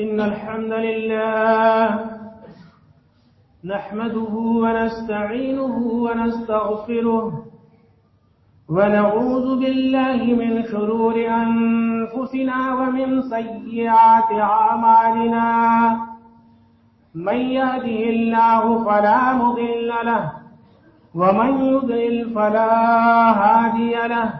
إن الحمد لله نحمده ونستعينه ونستغفره ونعوذ بالله من شرور أنفسنا ومن سيئات أعمالنا. من يهده الله فلا مضل له، ومن يضلل فلا هادي له.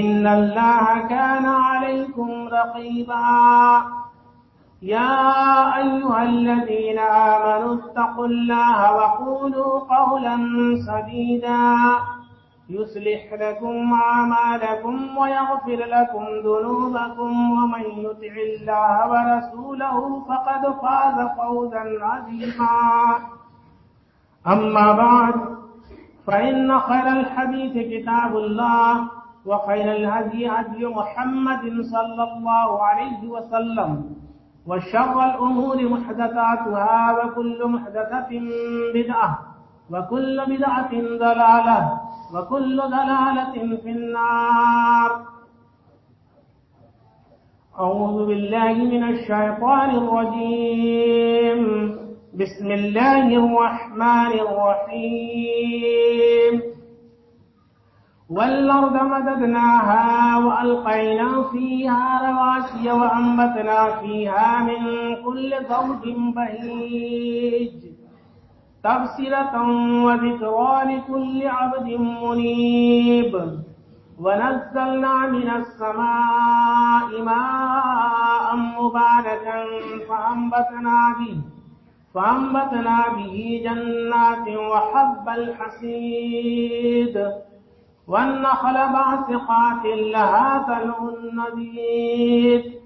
إن الله كان عليكم رقيبا. يا أيها الذين آمنوا اتقوا الله وقولوا قولا سديدا. يصلح لكم أعمالكم ويغفر لكم ذنوبكم. ومن يطع الله ورسوله فقد فاز فوزا عظيما. أما بعد، فإن خير الحديث كتاب الله. وخير الهدي هدي محمد صلى الله عليه وسلم وشر الأمور محدثاتها وكل محدثة بدعة وكل بدعة ضلالة وكل ضلالة في النار. أعوذ بالله من الشيطان الرجيم. بسم الله الرحمن الرحيم. والأرض مددناها وألقينا فيها رواسي وأنبتنا فيها من كل زوج بهيج تبصرة وذكرى لكل عبد منيب ونزلنا من السماء ماء مباركا فأنبتنا به فأنبتنا به جنات وحب الحسيد والنخل باسقات لها طلع نضيد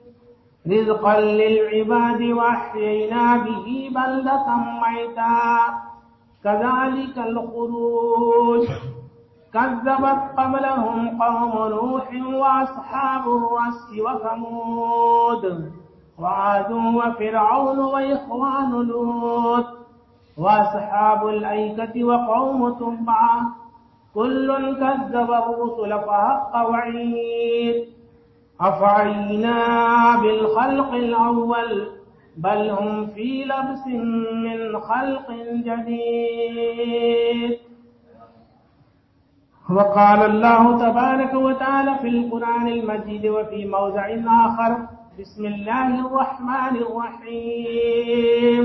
رزقا للعباد وأحيينا به بلدة ميتا. كذلك الخروج. كذبت قبلهم قوم نوح وأصحاب الرس وثمود. وعاد وفرعون وإخوان لوط. وأصحاب الأيكة وقوم تبعه كل كذب الرسل فحق وعيد. أفعينا بالخلق الأول بل هم في لبس من خلق جديد. وقال الله تبارك وتعالى في القرآن المجيد وفي موضع آخر بسم الله الرحمن الرحيم.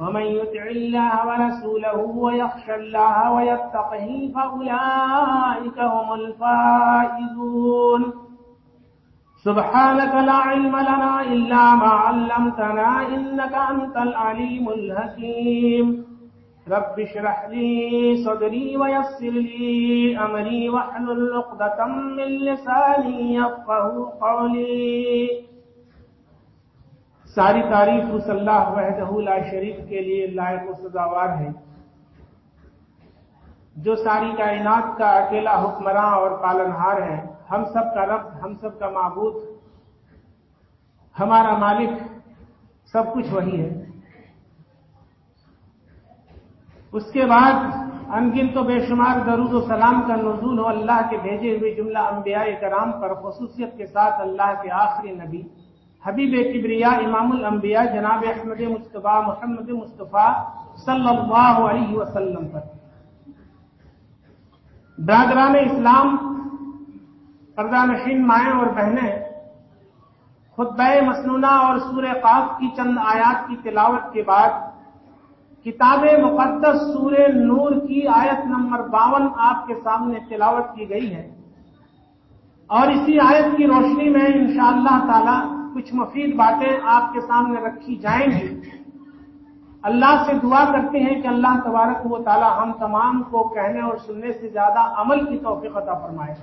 ومن يطع الله ورسوله ويخشى الله ويتقه فأولئك هم الفائزون. سبحانك لا علم لنا إلا ما علمتنا إنك أنت العليم الحكيم. رب اشرح لي صدري ويسر لي أمري واحلل عقدة من لساني يفقه قولي. ساری تعریف اس اللہ وحدہ لا شریف کے لیے لائق و سزاوار ہے۔ جو ساری کائنات کا اکیلا حکمراں اور پالنہار ہے، ہم سب کا رب، ہم سب کا معبود، ہمارا مالک، سب کچھ وہی ہے۔ اس کے بعد انگن تو بے شمار درود و سلام کا نزول ہو اللہ کے بھیجے ہوئے جملہ انبیاء کرام پر خصوصیت کے ساتھ اللہ کے آخری نبی۔ حبیب کبریا، امام الانبیاء جناب احمد مصطفیٰ، محمد مصطفیٰ صلی اللہ علیہ وسلم پر۔ برادران اسلام پردہ نشین مائیں اور بہنیں، خطبہ مسنونہ اور سورہ قاف کی چند آیات کی تلاوت کے بعد کتاب مقدس سورہ نور کی آیت نمبر باون آپ کے سامنے تلاوت کی گئی ہے۔ اور اسی آیت کی روشنی میں انشاءاللہ اللہ تعالی کچھ مفید باتیں آپ کے سامنے رکھی جائیں گی۔ اللہ سے دعا کرتے ہیں کہ اللہ تبارک و تعالی ہم تمام کو کہنے اور سننے سے زیادہ عمل کی توفیق عطا فرمائے۔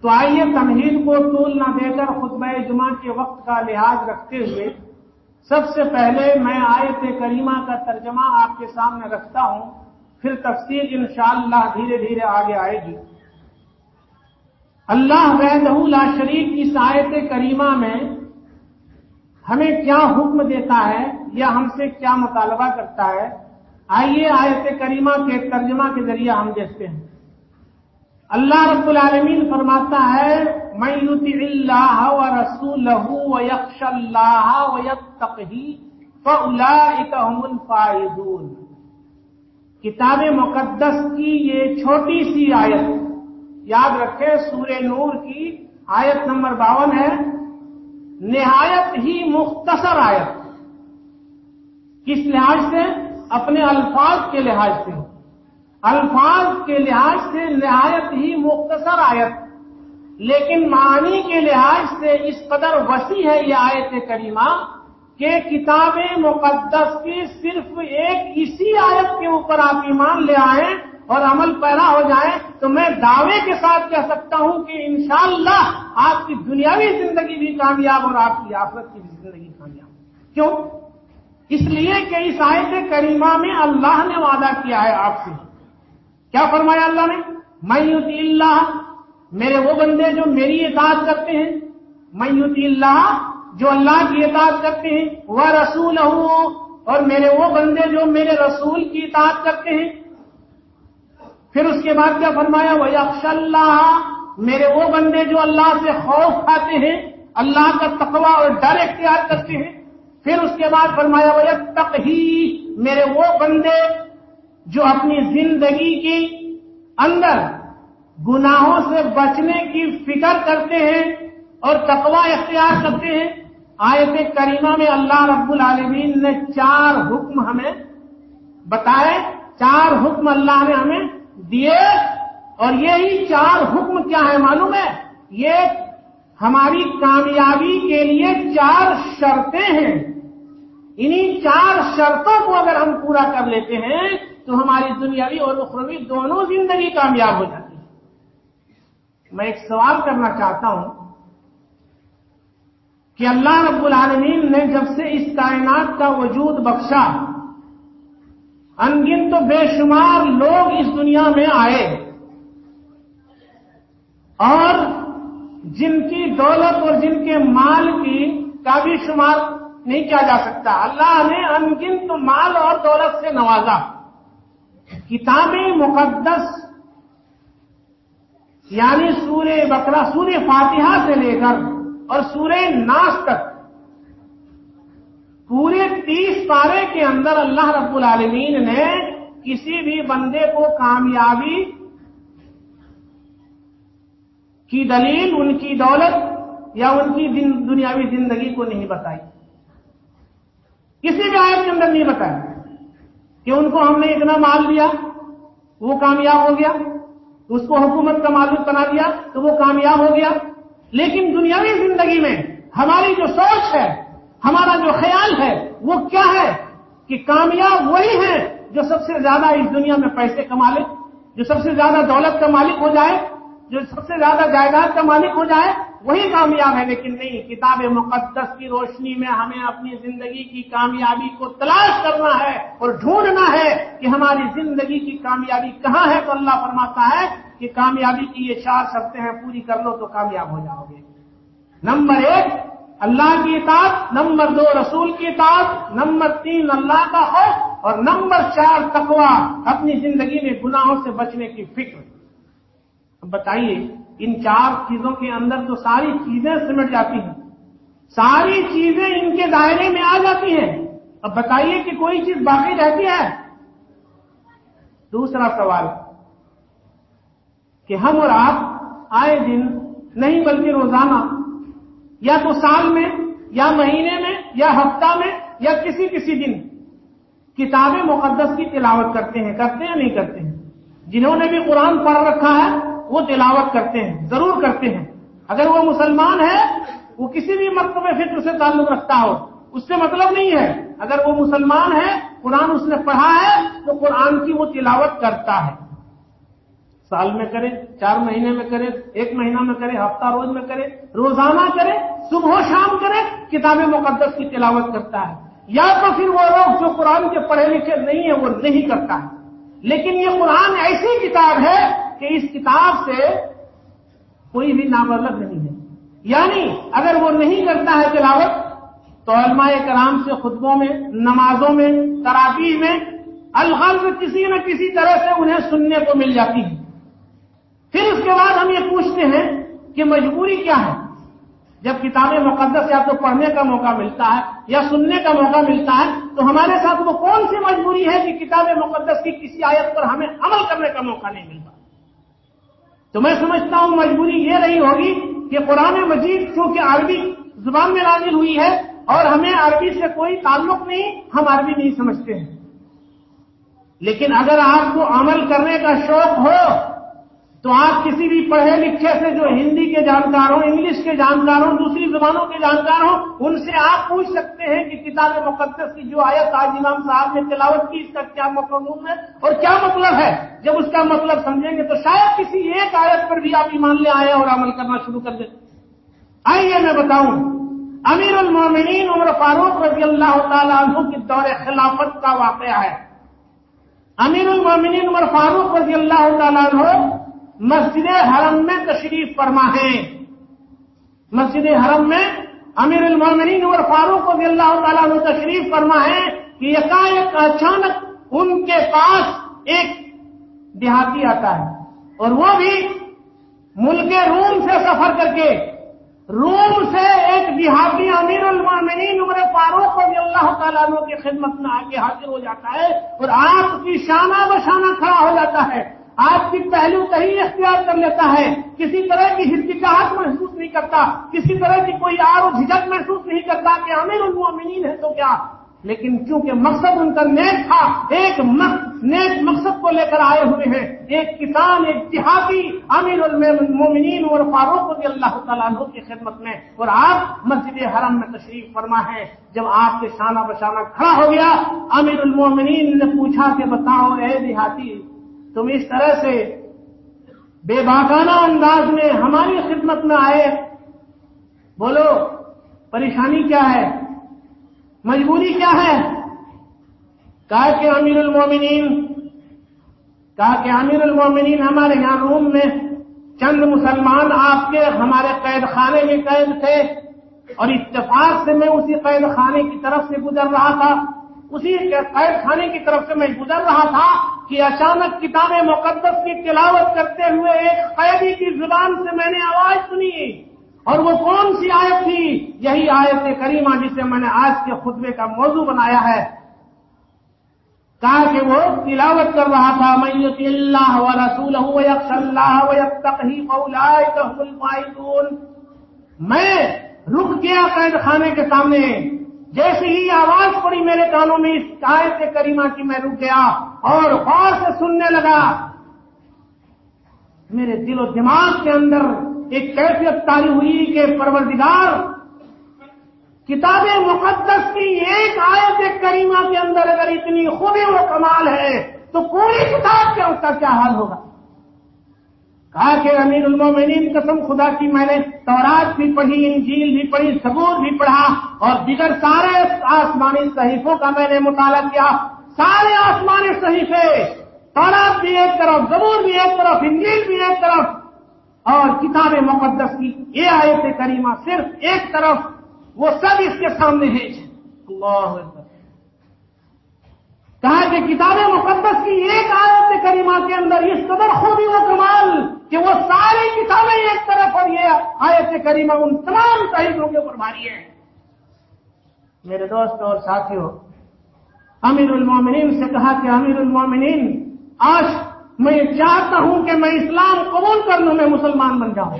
تو آئیے تمہید کو طول نہ دے کر خطبہ جمعہ کے وقت کا لحاظ رکھتے ہوئے سب سے پہلے میں آیت کریمہ کا ترجمہ آپ کے سامنے رکھتا ہوں، پھر تفصیل انشاءاللہ دھیرے دھیرے آگے آئے گی۔ اللہ وحدہ لا شریف کی آیت کریمہ میں ہمیں کیا حکم دیتا ہے یا ہم سے کیا مطالبہ کرتا ہے؟ آئیے آیت کریمہ کے ترجمہ کے ذریعے ہم دیکھتے ہیں۔ اللہ رب العالمین فرماتا ہے میں یوتی اللہ و رسول و یکش اللہ و یکھی الفائزون۔ کتاب مقدس کی یہ چھوٹی سی آیت یاد رکھے، سورہ نور کی آیت نمبر باون ہے، نہایت ہی مختصر آیت۔ کس لحاظ سے؟ اپنے الفاظ کے لحاظ سے۔ الفاظ کے لحاظ سے نہایت ہی مختصر آیت۔ لیکن معنی کے لحاظ سے اس قدر وسیع ہے یہ آیت کریمہ کہ کتاب مقدس کی صرف ایک اسی آیت کے اوپر آپ ایمان لے آئیں اور عمل پیدا ہو جائے تو میں دعوے کے ساتھ کہہ سکتا ہوں کہ انشاءاللہ آپ کی دنیاوی زندگی بھی کامیاب اور آپ کی آفت کی بھی زندگی کامیاب کیوں؟ اس لیے کہ اس آیت کریمہ میں اللہ نے وعدہ کیا ہے آپ سے۔ کیا فرمایا اللہ نے؟ میوتی اللہ میرے وہ بندے جو میری اطاعت کرتے ہیں۔ میوتی اللہ جو اللہ کی اطاعت کرتے ہیں۔ وہ رسول ہوں اور میرے وہ بندے جو میرے رسول کی اطاعت کرتے ہیں۔ پھر اس کے بعد کیا فرمایا؟ وہ یکش اللہ میرے وہ بندے جو اللہ سے خوف کھاتے ہیں، اللہ کا تقوی اور ڈر اختیار کرتے ہیں۔ پھر اس کے بعد فرمایا وہ تک ہی میرے وہ بندے جو اپنی زندگی کی اندر گناہوں سے بچنے کی فکر کرتے ہیں اور تقوا اختیار کرتے ہیں۔ آیت کریمہ میں اللہ رب العالمین نے چار حکم ہمیں بتائے، چار حکم اللہ نے ہمیں دیے اور یہی چار حکم کیا ہے معلوم ہے؟ یہ ہماری کامیابی کے لیے چار شرطیں ہیں۔ انہی چار شرطوں کو اگر ہم پورا کر لیتے ہیں، تو ہماری دنیاوی اور اخروی دونوں زندگی کامیاب ہو جاتی ہے۔ میں ایک سوال کرنا چاہتا ہوں کہ اللہ رب العالمین نے جب سے اس کائنات کا وجود بخشا انگن تو بے شمار لوگ اس دنیا میں آئے اور جن کی دولت اور جن کے مال کی کا بھی شمار نہیں کیا جا سکتا۔ اللہ نے انگن تو مال اور دولت سے نوازا۔ کتاب مقدس یعنی سورہ بکرا سورہ فاتحہ سے لے کر اور سورہ ناس تک پورے تیس پارے کے اندر اللہ رب العالمین نے کسی بھی بندے کو کامیابی کی دلیل، ان کی دولت یا ان کی دنیاوی زندگی کو نہیں بتائی۔ کسی بھی آیت کے اندر نہیں بتایا کہ ان کو ہم نے اتنا مال دیا، وہ کامیاب ہو گیا، اس کو حکومت کا معلوم بنا دیا تو وہ کامیاب ہو گیا۔ لیکن دنیاوی زندگی میں ہماری جو سوچ ہے ہمارا جو خیال ہے وہ کیا ہے کہ کامیاب وہی ہے جو سب سے زیادہ اس دنیا میں پیسے کما لے جو سب سے زیادہ دولت کا مالک ہو جائے، جو سب سے زیادہ جائیداد کا مالک ہو جائے، وہی کامیاب ہے لیکن نہیں، کتاب مقدس کی روشنی میں ہمیں اپنی زندگی کی کامیابی کو تلاش کرنا ہے اور ڈھونڈنا ہے کہ ہماری زندگی کی کامیابی کہاں ہے۔ تو اللہ فرماتا ہے کہ کامیابی کی یہ چار شرطیں ہیں، پوری کر لو تو کامیاب ہو جاؤ گے۔ نمبر ایک اللہ کی اطاعت، نمبر دو رسول کی اطاعت، نمبر تین اللہ کا خوف، اور نمبر چار تقوا اپنی زندگی میں گناہوں سے بچنے کی فکر۔ بتائیے، ان چار چیزوں کے اندر تو ساری چیزیں سمٹ جاتی ہیں۔ ساری چیزیں ان کے دائرے میں آ جاتی ہیں۔ اب بتائیے کہ کوئی چیز باقی رہتی ہے؟ دوسرا سوال، کہ ہم اور آپ آئے دن نہیں بلکہ روزانہ یا تو سال میں، یا مہینے میں، یا ہفتہ میں، یا کسی کسی دن۔ کتاب مقدس کی تلاوت کرتے ہیں کرتے ہیں نہیں کرتے ہیں؟ جنہوں نے بھی قرآن پڑھ رکھا ہے، وہ تلاوت کرتے ہیں، ضرور کرتے ہیں۔ اگر وہ مسلمان ہے، وہ کسی بھی مرتبہ فکر سے تعلق رکھتا ہو، اس سے مطلب نہیں ہے۔ اگر وہ مسلمان ہے، قرآن اس نے پڑھا ہے، تو قرآن کی وہ تلاوت کرتا ہے۔ سال میں کرے، چار مہینے میں کرے، ایک مہینہ میں کرے، ہفتہ روز میں کرے، روزانہ کرے، صبح و شام کرے، کتاب مقدس کی تلاوت کرتا ہے۔ یا تو پھر وہ لوگ جو قرآن کے پڑھے لکھے نہیں ہیں، وہ نہیں کرتا ہے۔ لیکن یہ قرآن ایسی کتاب ہے کہ اس کتاب سے کوئی بھی نابلد نہیں ہے۔ یعنی اگر وہ نہیں کرتا ہے تلاوت، تو علماء کرام سے خطبوں میں، نمازوں میں تراکی میں، الغرض کسی نہ کسی طرح سے انہیں سننے کو مل جاتی ہے۔ پھر اس کے بعد ہم یہ پوچھتے ہیں کہ مجبوری کیا ہے؟ جب کتاب مقدس یا تو پڑھنے کا موقع ملتا ہے یا سننے کا موقع ملتا ہے، تو ہمارے ساتھ وہ کون سی مجبوری ہے کہ کتاب مقدس کی کسی آیت پر ہمیں عمل کرنے کا موقع نہیں ملتا تو میں سمجھتا ہوں مجبوری یہ رہی ہوگی کہ قرآن مجید چونکہ عربی زبان میں نازل ہوئی ہے اور ہمیں عربی سے کوئی تعلق نہیں، ہم عربی نہیں سمجھتے ہیں۔ لیکن اگر آپ کو عمل کرنے کا شوق ہو تو آپ کسی بھی پڑھے لکھے سے جو ہندی کے جانکار ہوں، انگلش کے جانکار ہوں، دوسری زبانوں کے جانکار ہوں، ان سے آپ پوچھ سکتے ہیں کہ کتاب مقدس کی جو آیت آج امام صاحب نے تلاوت کی، اس کا کیا مفہوم ہے اور کیا مطلب ہے؟ جب اس کا مطلب سمجھیں گے تو شاید کسی ایک آیت پر بھی آپ ایمان لے آئے اور عمل کرنا شروع کر دیں۔ آئیے میں بتاؤں، امیر المومنین عمر فاروق رضی اللہ تعالیٰ عنہ کی دور خلافت کا واقعہ ہے۔ امیر المومنین عمر فاروق رضی اللہ تعالیٰ عنہ مسجد حرم میں تشریف فرما ہے۔ مسجد حرم میں امیر المومنین اور فاروق رضی اللہ تعالیٰ نے تشریف فرما ہے کہ یکایک اچانک ان کے پاس ایک دیہاتی آتا ہے اور وہ بھی ملک روم سے سفر کر کے۔ روم سے ایک دیہاتی امیر المومنین عمر فاروق رضی اللہ تعالیٰ عنہ کی خدمت میں آگے حاضر ہو جاتا ہے اور آپ کی شانہ بشانہ کھڑا ہو جاتا ہے۔ آپ کی پہلو کہیں اختیار کر لیتا ہے، کسی طرح کی ہچکچاہٹ محسوس نہیں کرتا، کسی طرح کی کوئی آر و جھجک محسوس نہیں کرتا کہ امیر المومنین ہے تو کیا؟ لیکن چونکہ مقصد ان کا نیک تھا، ایک نیک مقصد کو لے کر آئے ہوئے ہیں، ایک کسان، ایک دیہاتی امیر المومنین اور فاروق رضی اللہ تعالیٰ عنہ کی خدمت میں۔ اور آپ مسجد حرم میں تشریف فرما ہے، جب آپ کے شانہ بشانہ کھڑا ہو گیا، امیر المومنین نے پوچھا کہ بتاؤ، اے دیہاتی تم اس طرح سے بے باکانہ انداز میں ہماری خدمت میں آئے، بولو، پریشانی کیا ہے؟ مجبوری کیا ہے؟ کہا کہ امیر المومنین، کہا کہ امیر المومنین ہمارے یہاں روم میں چند مسلمان آپ کے ہمارے قید خانے میں قید تھے اور اتفاق سے میں اسی قید خانے کی طرف سے گزر رہا تھا۔ اسی قید خانے کی طرف سے میں گزر رہا تھا کہ اچانک کتاب مقدس کی تلاوت کرتے ہوئے ایک قیدی کی زبان سے میں نے آواز سنی اور وہ کون سی آیت تھی؟ یہی آیت کریمہ جسے میں نے آج کے خطبے کا موضوع بنایا ہے۔ کہا کہ وہ تلاوت کر رہا تھا میت اللہ و رسول میں رک گیا قید خانے کے سامنے جیسے ہی آواز پڑی میرے کانوں میں اس آیت کریمہ کی، میں رک گیا اور غور سے سننے لگا۔ میرے دل و دماغ کے اندر ایک کیفیت تاری ہوئی کہ پروردگار، کتاب مقدس کی ایک آیت کریمہ کے اندر اگر اتنی خوبی و کمال ہے تو پوری کتاب کے اس کا کیا حال ہوگا؟ کہا کہ امیر المومنین قسم خدا کی میں نے تورات بھی پڑھی، انجیل بھی پڑھی سبور بھی پڑھا اور دیگر سارے آسمانی صحیفوں کا میں نے مطالعہ کیا۔ سارے آسمانی صحیفے، تورات بھی ایک طرف زبور بھی ایک طرف، انجیل بھی ایک طرف اور کتاب مقدس کی یہ آیت کریمہ صرف ایک طرف، وہ سب اس کے سامنے ہے اللہ کہا کہ کتاب مقدس کی ایک آیت کریمہ کے اندر اس قدر خوبی و کمال کہ وہ ساری کتابیں ایک طرف اور یہ آیت کریمہ ان تمام شہیدوں کے اوپر بھاری ہے میرے دوست اور ساتھیوں امیر المومنین سے کہا کہ امیر المومنین، آج میں چاہتا ہوں کہ میں اسلام قبول کر لوں میں مسلمان بن جاؤں۔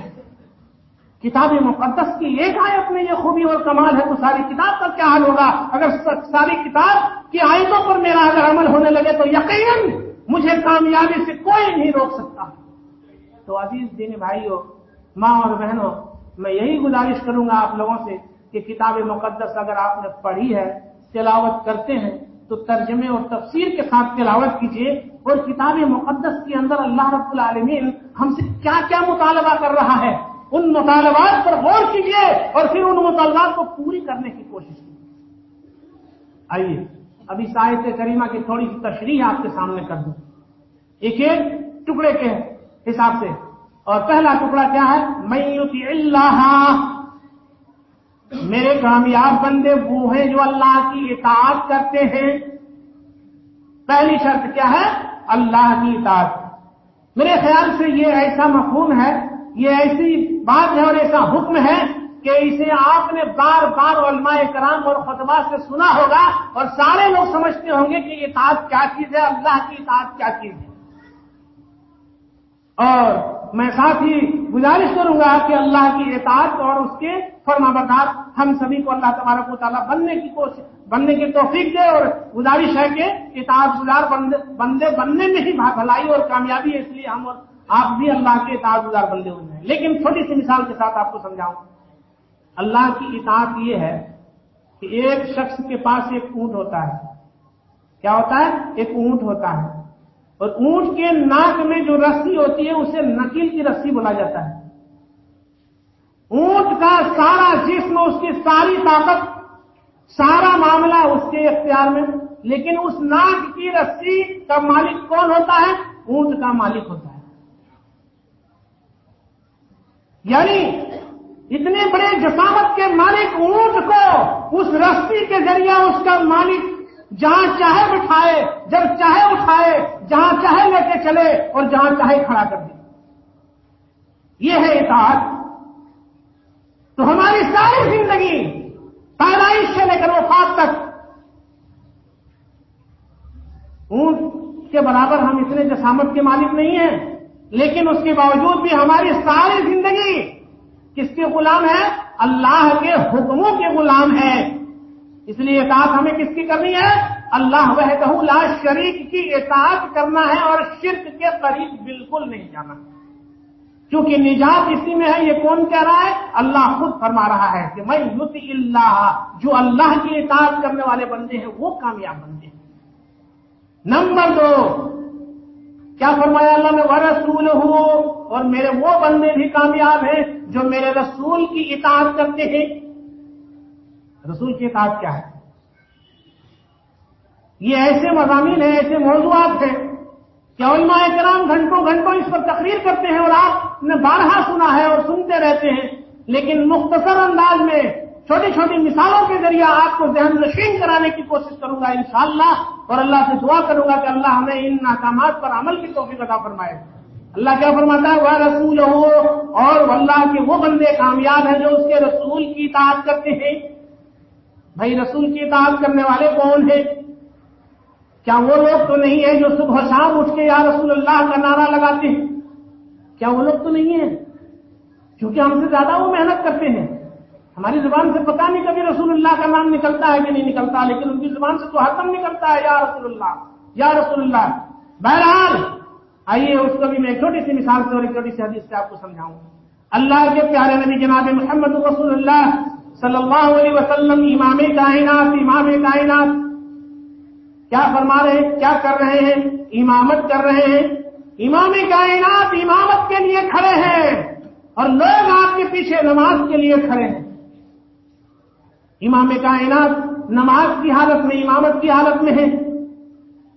کتاب مقدس کی ایک آیت میں یہ خوبی اور کمال ہے تو ساری کتاب کا کیا حال ہوگا؟ اگر ساری کتاب کی آیتوں پر میرا اگر عمل ہونے لگے تو یقیناً مجھے کامیابی سے کوئی نہیں روک سکتا۔ تو عزیز دین بھائی ہو ماں اور بہنوں، میں یہی گزارش کروں گا آپ لوگوں سے کہ کتاب مقدس اگر آپ نے پڑھی ہے، تلاوت کرتے ہیں، تو ترجمے اور تفسیر کے ساتھ تلاوت کیجیے اور کتاب مقدس کے اندر اللہ رب العالمین ہم سے کیا کیا مطالبہ کر رہا ہے۔ ان مطالبات پر غور کیجیے اور پھر ان مطالبات کو پوری کرنے کی کوشش کیجیے آئیے، ابھی ساحت کریمہ کی تھوڑی سی تشریح آپ کے سامنے کر دوں۔ ایک ایک ٹکڑے کے حساب سے۔ اور پہلا ٹکڑا کیا ہے؟ میوتی اللہ۔ میرے کامیاب بندے، وہ ہیں جو اللہ کی اطاعت کرتے ہیں۔ پہلی شرط کیا ہے؟ اللہ کی اطاعت۔ میرے خیال سے یہ ایسا مفہوم ہے یہ ایسی بات ہے اور ایسا حکم ہے کہ اسے آپ نے بار بار علماء کرام اور خطبہ سے سنا ہوگا اور سارے لوگ سمجھتے ہوں گے کہ یہ اطاعت کیا چیز ہے؟ اللہ کی اطاعت کیا چیز ہے؟ اور میں ساتھ ہی گزارش کروں گا کہ اللہ کی اطاعت اور اس کے فرما بردار ہم سبھی کو اللہ تبارک و تعالیٰ بننے کی کوشش بننے کی توفیق دے اور گزارش ہے کہ اطاعت گزار بندے بننے میں ہی بھلائی اور کامیابی ہے، اس لیے ہم اور آپ بھی اللہ کے اطاعت گزار بندے ہو جائیں۔ لیکن چھوٹی سی مثال کے ساتھ آپ کو سمجھاؤں۔ اللہ کی اطاعت یہ ہے کہ ایک شخص کے پاس ایک اونٹ ہوتا ہے۔ کیا ہوتا ہے؟ ایک اونٹ ہوتا ہے۔ اور اونٹ کے ناک میں جو رسی ہوتی ہے، اسے نکیل کی رسی بولا جاتا ہے۔ اونٹ کا سارا جسم، اس کی ساری طاقت، سارا معاملہ اس کے اختیار میں۔ لیکن اس ناک کی رسی کا مالک کون ہوتا ہے؟ اونٹ کا مالک ہوتا ہے۔ یعنی اتنے بڑے جسامت کے مالک اونٹ کو اس رسی کے ذریعہ اس کا مالک جہاں چاہے بٹھائے، جب چاہے اٹھائے، جہاں چاہے لے کے چلے اور جہاں چاہے کھڑا کر دے۔ یہ ہے اطاعت۔ تو ہماری ساری زندگی پیدائش سے لے کر وفات تک اونٹ کے برابر ہم اتنے جسامت کے مالک نہیں ہیں۔ لیکن اس کے باوجود بھی ہماری ساری زندگی کس کے غلام ہے؟ اللہ کے حکموں کے غلام ہے۔ اس لیے اطاعت ہمیں کس کی کرنی ہے؟ اللہ وہ لا شریک کی اطاعت کرنا ہے اور شرک کے قریب بالکل نہیں جانا۔ کیونکہ نجات اسی میں ہے، یہ کون کہہ رہا ہے؟ اللہ خود فرما رہا ہے کہ میں یوتی اللہ، جو اللہ کی اطاعت کرنے والے بندے ہیں، وہ کامیاب بندے ہیں۔ نمبر دو کیا فرمایا اللہ میں وہ رسول ہوں اور میرے وہ بندے بھی کامیاب ہیں جو میرے رسول کی اطاعت کرتے ہیں۔ رسول کی اطاعت کیا ہے؟ یہ ایسے مضامین ہیں، ایسے موضوعات ہیں کہ علماء کرام گھنٹوں گھنٹوں اس پر تقریر کرتے ہیں اور آپ نے بارہا سنا ہے اور سنتے رہتے ہیں، لیکن مختصر انداز میں چھوٹی چھوٹی مثالوں کے ذریعے آپ کو ذہن نشین کرانے کی کوشش کروں گا انشاءاللہ، اور اللہ سے دعا کروں گا کہ اللہ ہمیں ان ناکامات پر عمل کی توفیق عطا فرمائے۔ اللہ کیا فرماتا ہے؟ وہ رسول ہو اور اللہ کے وہ بندے کامیاب ہیں جو اس کے رسول کی اطاعت کرتے ہیں۔ بھائی، رسول کی اطاعت کرنے والے کون ہیں؟ کیا وہ لوگ تو نہیں ہیں جو صبح شام اٹھ کے یا رسول اللہ کا نعرہ لگاتے ہیں؟ کیا وہ لوگ تو نہیں ہیں؟ کیونکہ ہم سے زیادہ وہ محنت کرتے ہیں۔ ہماری زبان سے پتا نہیں کبھی رسول اللہ کا نام نکلتا ہے کہ نہیں نکلتا، لیکن ان کی زبان سے تو حتم نکلتا ہے، یا رسول اللہ، یا رسول اللہ۔ بہرحال، آئیے اس کو بھی میں ایک چھوٹی سی مثال سے اور ایک چھوٹی سی حدیث سے آپ کو سمجھاؤں۔ اللہ کے پیارے نبی جناب محمد رسول اللہ صلی اللہ علیہ وسلم، امام کائنات امام کائنات۔ کیا فرما رہے ہیں؟ کیا کر رہے ہیں؟ امامت کر رہے ہیں۔ امام کائنات امامت کے لیے کھڑے ہیں اور لوگ آپ کے پیچھے نماز کے لیے کھڑے ہیں۔ امام کائنات نماز کی حالت میں، امامت کی حالت میں ہے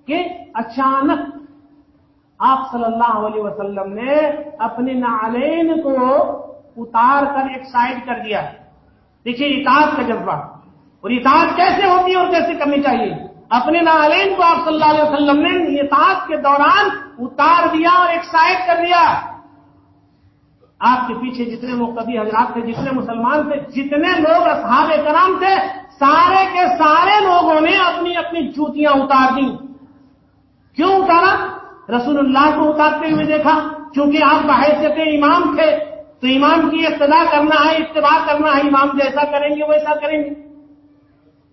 کہ اچانک آپ صلی اللہ علیہ وسلم نے اپنے نالین کو اتار کر ایک سائڈ کر دیا دیکھیے، اطاعت کا جذبہ۔ اور اطاعت کیسے ہوتی ہے اور کیسے کرنی چاہیے؟ اپنے نالین کو آپ صلی اللہ علیہ وسلم نے اطاعت کے دوران اتار دیا اور ایک سائڈ کر دیا۔ آپ کے پیچھے جتنے مقتدی حضرات تھے، جتنے مسلمان تھے، جتنے لوگ اصحاب کرام تھے، سارے کے سارے لوگوں نے اپنی اپنی جوتیاں اتار دی کیوں اتارا؟ رسول اللہ کو اتارتے ہوئے دیکھا کیونکہ آپ بحیثیت امام تھے، تو امام کی ابتدا کرنا ہے، اتباع کرنا ہے، امام جیسا کریں گے، ویسا کریں گے۔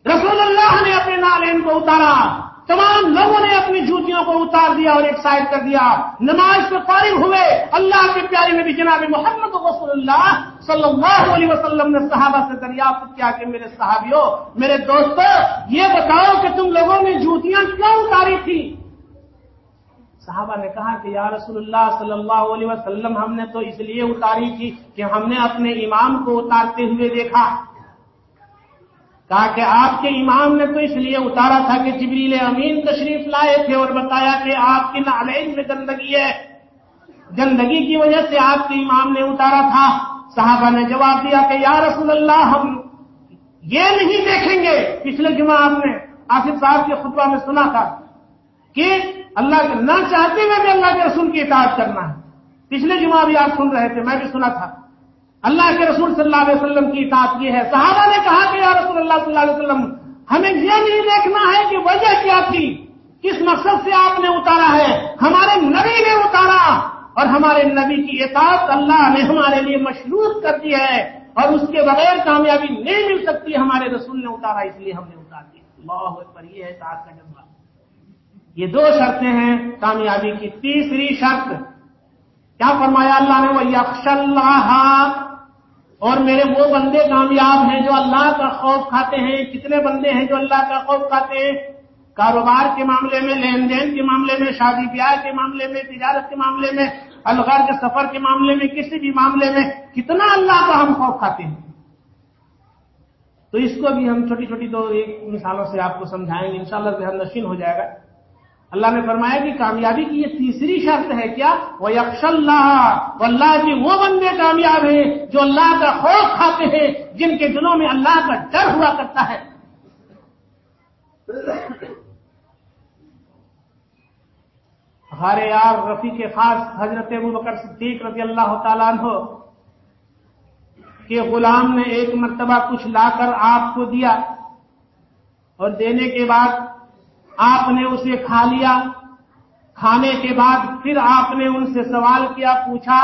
رسول اللہ نے اپنے نالین کو اتارا۔ تمام لوگوں نے اپنی جوتیوں کو اتار دیا اور ایک سائڈ کر دیا۔ نماز سے فارغ ہوئے۔ اللہ کے پیارے میں بھی جناب محمد رسول اللہ صلی اللہ علیہ وسلم نے صحابہ سے دریافت کیا کہ میرے صحابیوں میرے دوستوں یہ بتاؤ کہ تم لوگوں نے جوتیاں کیوں اتاری تھی؟ صحابہ نے کہا کہ یا رسول اللہ صلی اللہ علیہ وسلم، ہم نے تو اس لیے اتاری تھی کہ ہم نے اپنے امام کو اتارتے ہوئے دیکھا۔ کہا کہ آپ کے امام نے تو اس لیے اتارا تھا کہ جبریل امین تشریف لائے تھے اور بتایا کہ آپ کی نالین میں گندگی ہے۔ گندگی کی وجہ سے آپ کے امام نے اتارا تھا۔ صحابہ نے جواب دیا کہ یا رسول اللہ، ہم یہ نہیں دیکھیں گے۔ پچھلے جمعہ آپ نے آصف صاحب کے خطبہ میں سنا تھا کہ اللہ کے نہ چاہتے ہوئے بھی اللہ کے رسول کی اطاعت کرنا ہے۔ پچھلے جمعہ بھی آپ سن رہے تھے، میں بھی سنا تھا۔ اللہ کے رسول صلی اللہ علیہ وسلم کی اطاعت یہ ہے۔ صحابہ نے کہا کہ یا رسول اللہ صلی اللہ علیہ وسلم، ہمیں یہ نہیں دیکھنا ہے کہ وجہ کیا تھی، کس مقصد سے آپ نے اتارا ہے؟ ہمارے نبی نے اتارا اور ہمارے نبی کی اطاعت اللہ نے ہمارے لیے مشروط کر دی ہے اور اس کے بغیر کامیابی نہیں مل سکتی، ہمارے رسول نے اتارا، اس لیے ہم نے اتار دی اللہ پر یہ ہے اطاعت کا جذبہ۔ یہ دو شرطیں ہیں کامیابی کی۔ تیسری شرط، کیا فرمایا اللہ نے؟ وہ یکش اللہ اور میرے وہ بندے کامیاب ہیں جو اللہ کا خوف کھاتے ہیں، کتنے بندے ہیں جو اللہ کا خوف کھاتے ہیں؟ کاروبار کے معاملے میں، لین دین کے معاملے میں، شادی بیاہ کے معاملے میں، تجارت کے معاملے میں الغار کے سفر کے معاملے میں، کسی بھی معاملے میں کتنا اللہ کا ہم خوف کھاتے ہیں؟ تو اس کو بھی ہم چھوٹی چھوٹی دو ایک مثالوں سے آپ کو سمجھائیں گے، انشاءاللہ شاء اللہ نشین ہو جائے گا۔ اللہ نے فرمایا کہ کامیابی کی یہ تیسری شرط ہے کیا؟ وہ یکش اللہ اللہ کی وہ بندے کامیاب ہیں جو اللہ کا خوف کھاتے ہیں، جن کے دلوں میں اللہ کا ڈر ہوا کرتا ہے۔ ہمارے یار رفیع کے خاص حضرت ابو بکر صدیق رضی اللہ تعالیٰ عنہ کہ غلام نے ایک مرتبہ کچھ لا کر آپ کو دیا اور دینے کے بعد آپ نے اسے کھا لیا۔ کھانے کے بعد پھر آپ نے ان سے سوال کیا، پوچھا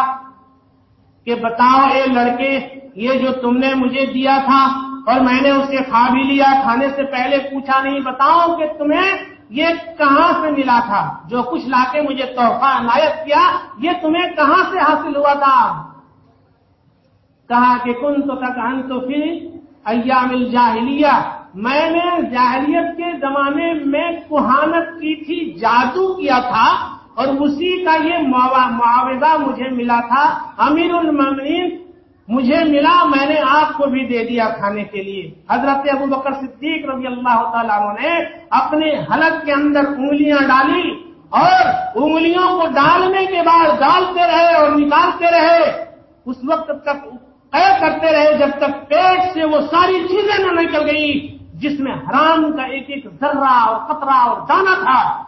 کہ بتاؤ اے لڑکے، یہ جو تم نے مجھے دیا تھا اور میں نے اسے کھا بھی لیا، کھانے سے پہلے پوچھا نہیں، بتاؤ کہ تمہیں یہ کہاں سے ملا تھا؟ جو کچھ لا کے مجھے تحفہ عنایت کیا، یہ تمہیں کہاں سے حاصل ہوا تھا؟ کہا کہ کن تو تک ان تو پھر ایام الجاہلیہ۔ میں نے جاہلیت کے زمانے میں کوہانت کی تھی، جادو کیا تھا، اور اسی کا یہ معاوضہ مجھے ملا تھا۔ امیر المین مجھے ملا، میں نے آپ کو بھی دے دیا کھانے کے لیے۔ حضرت ابو بکر صدیق رضی اللہ تعالیٰ نے اپنے حلق کے اندر انگلیاں ڈالی اور انگلیوں کو ڈالنے کے بعد ڈالتے رہے اور نکالتے رہے۔ اس وقت تک قید کرتے رہے جب تک پیٹ سے وہ ساری چیزیں نہ نکل گئی جس میں حرام کا ایک ایک ذرہ اور قطرہ اور دانا تھا۔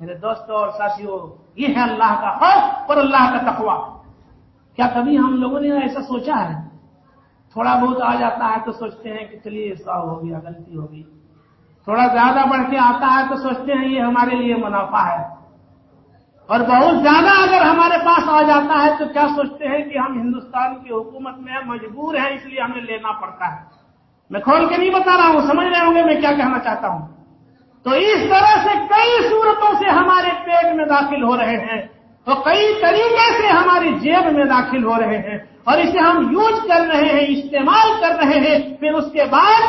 میرے دوستوں اور ساتھیوں، یہ ہے اللہ کا خوف اور اللہ کا تقوی۔ کیا کبھی ہم لوگوں نے ایسا سوچا ہے؟ تھوڑا بہت آ جاتا ہے تو سوچتے ہیں کہ چلیے ایسا ہو گیا، غلطی ہو گئی۔ تھوڑا زیادہ بڑھ کے آتا ہے تو سوچتے ہیں یہ ہمارے لیے منافع ہے۔ اور بہت زیادہ اگر ہمارے پاس آ جاتا ہے تو کیا سوچتے ہیں کہ ہم ہندوستان کی حکومت میں مجبور ہیں، اس لیے ہمیں لینا پڑتا ہے؟ میں کھول کے نہیں بتا رہا ہوں، سمجھ رہے ہوں گے میں کیا کہنا چاہتا ہوں۔ تو اس طرح سے کئی صورتوں سے ہمارے پیٹ میں داخل ہو رہے ہیں۔ تو کئی طریقے سے ہماری جیب میں داخل ہو رہے ہیں۔ اور اسے ہم یوز کر رہے ہیں، استعمال کر رہے ہیں۔ پھر اس کے بعد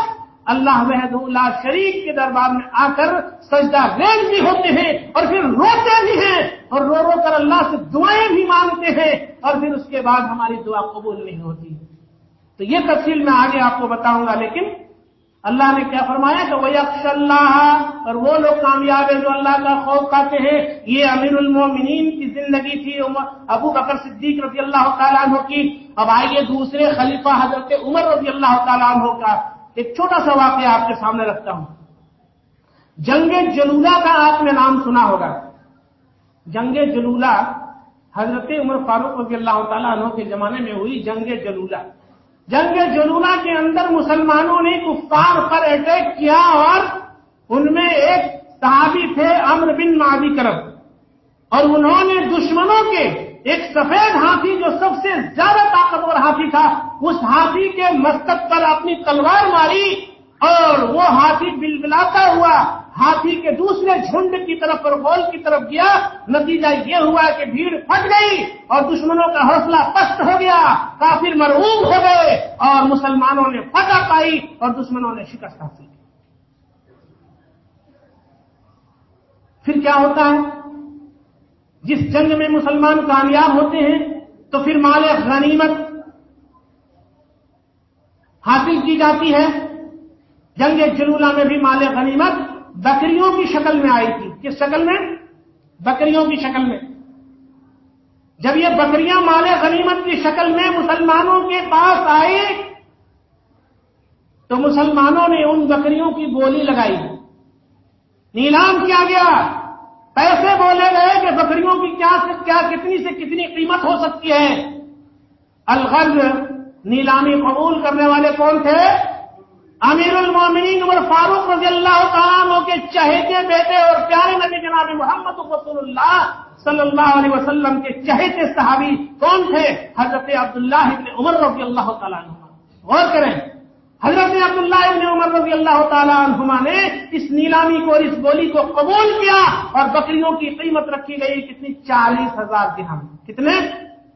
اللہ وحد اللہ شریف کے دربار میں آ کر سجدہ ریل بھی ہوتے ہیں اور پھر روتے بھی ہیں۔ اور رو رو کر اللہ سے دعائیں بھی مانگتے ہیں۔ اور پھر اس کے بعد ہماری دعا قبول نہیں ہوتی۔ تو یہ تفصیل میں آگے آپ کو بتاؤں گا، لیکن اللہ نے کیا فرمایا کہ وہ یکش اللہ اور وہ لوگ کامیاب ہیں جو اللہ کا خوف کھاتے ہیں۔ یہ امیر المومنین کی زندگی تھی ابو بکر صدیق رضی اللہ تعالیٰ عنہ کی۔ اب آئیے دوسرے خلیفہ حضرت عمر رضی اللہ تعالیٰ عنہ کا ایک چھوٹا سا واقعہ آپ کے سامنے رکھتا ہوں۔ جنگ جلولہ کا آپ نے نام سنا ہوگا۔ جنگ جلولہ حضرت عمر فاروق رضی اللہ تعالیٰ عنہ کے زمانے میں ہوئی جنگ جلولہ۔ جنگ جنونا کے اندر مسلمانوں نے کفار پر اٹیک کیا اور ان میں ایک صحابی تھے امر بن مادی کرم اور انہوں نے دشمنوں کے ایک سفید ہاتھی جو سب سے زیادہ طاقتور ہاتھی تھا، اس ہاتھی کے مستق پر اپنی تلوار ماری اور وہ ہاتھی بلبلاتا ہوا۔ ہاتھی کے دوسرے جھنڈ کی طرف اور گول کی طرف گیا، نتیجہ یہ ہوا کہ بھیڑ پھٹ گئی اور دشمنوں کا حوصلہ پست ہو گیا، کافر مرعوب ہو گئے اور مسلمانوں نے فتح پائی اور دشمنوں نے شکست حاصل کی۔ پھر کیا ہوتا ہے؟ جس جنگ میں مسلمان کامیاب ہوتے ہیں تو پھر مال غنیمت حاصل کی جاتی ہے۔ جنگ جلولہ میں بھی مال غنیمت بکریوں کی شکل میں آئی تھی۔ کس شکل میں؟ بکریوں کی شکل میں۔ جب یہ بکریاں مال غنیمت کی شکل میں مسلمانوں کے پاس آئے، تو مسلمانوں نے ان بکریوں کی بولی لگائی۔ نیلام کیا گیا؟ پیسے بولے گئے کہ بکریوں کی کیا سے کیا کتنی سے کتنی قیمت ہو سکتی ہے۔ الغرض نیلامی قبول کرنے والے کون تھے؟ امیر المومنین عمر فاروق رضی اللہ تعالیٰ کے چہتے بیٹے اور پیارے نبی جناب محمد رسول اللہ صلی اللہ علیہ وسلم کے چہتے صحابی کون تھے؟ حضرت عبداللہ ابن عمر رضی اللہ تعالیٰ عنہ۔ غور کریں، حضرت عبداللہ ابن عمر رضی اللہ تعالیٰ عنہما نے اس نیلامی کو اور اس بولی کو قبول کیا اور بکریوں کی قیمت رکھی گئی کتنی؟ چالیس ہزار درہم۔ کتنے؟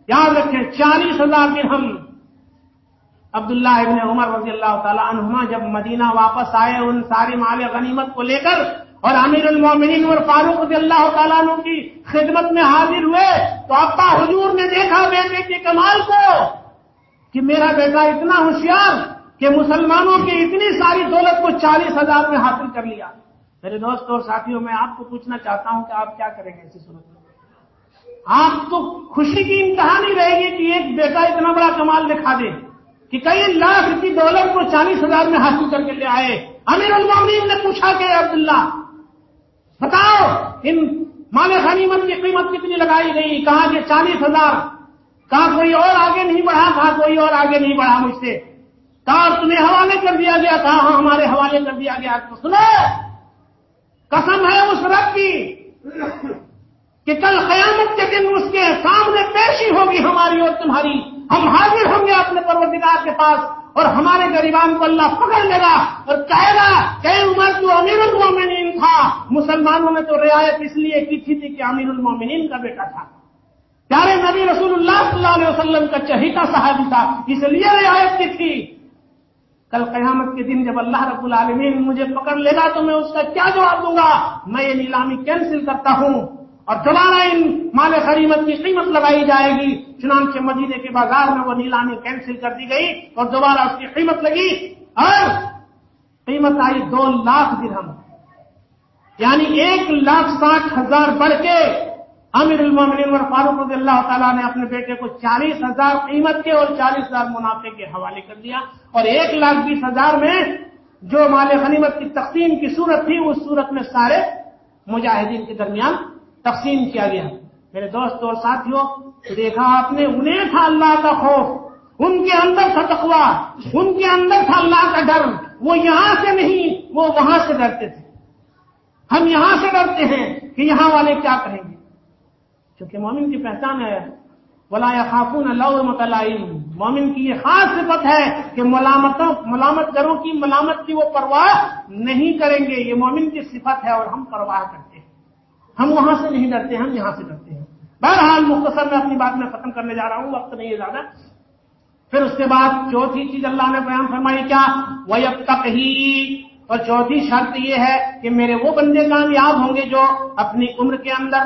یاد رکھیں، چالیس ہزار درہم۔ عبداللہ ابن عمر رضی اللہ تعالیٰ عنہما جب مدینہ واپس آئے، ان ساری مال غنیمت کو لے کر اور امیر المومنین اور فاروق رضی اللہ تعالیٰ عنہ کی خدمت میں حاضر ہوئے، تو ابا حضور نے دیکھا بیٹے کے کمال کو کہ میرا بیٹا اتنا ہوشیار کہ مسلمانوں کی اتنی ساری دولت کو چالیس ہزار میں حاصل کر لیا۔ میرے دوست اور ساتھیوں، میں آپ کو پوچھنا چاہتا ہوں کہ آپ کیا کریں گے ایسی صورت میں؟ آپ تو خوشی کی انتہا نہیں رہے گی کہ ایک بیٹا اتنا بڑا کمال دکھا دے۔ کہ کئی لاکھ کی دولت کو چالیس ہزار میں حاصل کر کے لے آئے۔ امیر المین نے پوچھا کہ عبداللہ، بتاؤ، ان مال غنیمت کی قیمت کتنی لگائی گئی؟ کہا کہ چالیس ہزار۔ کہا، کوئی اور آگے نہیں بڑھا؟ کہا، کوئی اور آگے نہیں بڑھا مجھ سے۔ کہا، تمہیں حوالے کر دیا گیا۔ کہا ہاں ہمارے حوالے کر دیا گیا۔ تو سنو، قسم ہے اس رب کی کہ کل قیامت کے دن اس کے سامنے پیشی ہوگی ہماری اور تمہاری۔ ہم حاضر ہوں گے اپنے پروردگار کے پاس اور ہمارے غریبان کو اللہ پکڑ لے گا اور کہے گا کہ عمر، تو امیر المومنین تھا۔ مسلمانوں نے تو رعایت اس لیے کی تھی کہ امیر المومنین کا بیٹا تھا۔ پیارے نبی رسول اللہ صلی اللہ علیہ وسلم کا چہیتا صحابی تھا، اس لیے رعایت کی تھی۔ کل قیامت کے دن جب اللہ رب العالمین مجھے پکڑ لے گا تو میں اس کا کیا جواب دوں گا؟ میں یہ نیلامی کینسل کرتا ہوں۔ اور دوبارہ ان مال خریمت کی قیمت لگائی جائے گی۔ چنانچہ مدینے کے بازار میں وہ نیلامی کینسل کر دی گئی اور دوبارہ اس کی قیمت لگی اور قیمت آئی دو لاکھ درہم۔ یعنی ایک لاکھ ساٹھ ہزار بڑھ کے امیر المومنین اور فاروق رضی اللہ تعالیٰ نے اپنے بیٹے کو چالیس ہزار قیمت کے اور چالیس ہزار منافع کے حوالے کر دیا اور ایک لاکھ بیس ہزار میں جو مال غنیمت کی تقسیم کی صورت تھی، اس صورت میں سارے مجاہدین کے درمیان تقسیم کیا گیا۔ میرے دوست اور ساتھیوں، دیکھا آپ نے، انہیں تھا اللہ کا خوف۔ ان کے اندر تھا تقوا ان کے اندر تھا اللہ کا ڈر۔ وہ یہاں سے نہیں، وہ وہاں سے ڈرتے تھے۔ ہم یہاں سے ڈرتے ہیں کہ یہاں والے کیا کہیں گے؟ کیونکہ مومن کی پہچان ہے۔ ولا خاتون اللہ مطلعین مومن کی یہ خاص صفت ہے کہ ملامتوں، ملامت گروں کی ملامت کی وہ پرواہ نہیں کریں گے۔ یہ مومن کی صفت ہے اور ہم پرواہ کرتے ہیں۔ ہم وہاں سے نہیں ڈرتے، ہم یہاں سے ڈرتے ہیں۔ بہرحال مختصر میں اپنی بات میں ختم کرنے جا رہا ہوں، وقت نہیں ہے زیادہ۔ پھر اس کے بعد چوتھی چیز اللہ نے بیان فرمائی، کیا؟ وہ اب تک ہی اور چوتھی شرط یہ ہے کہ میرے وہ بندے کامیاب ہوں گے جو اپنی عمر کے اندر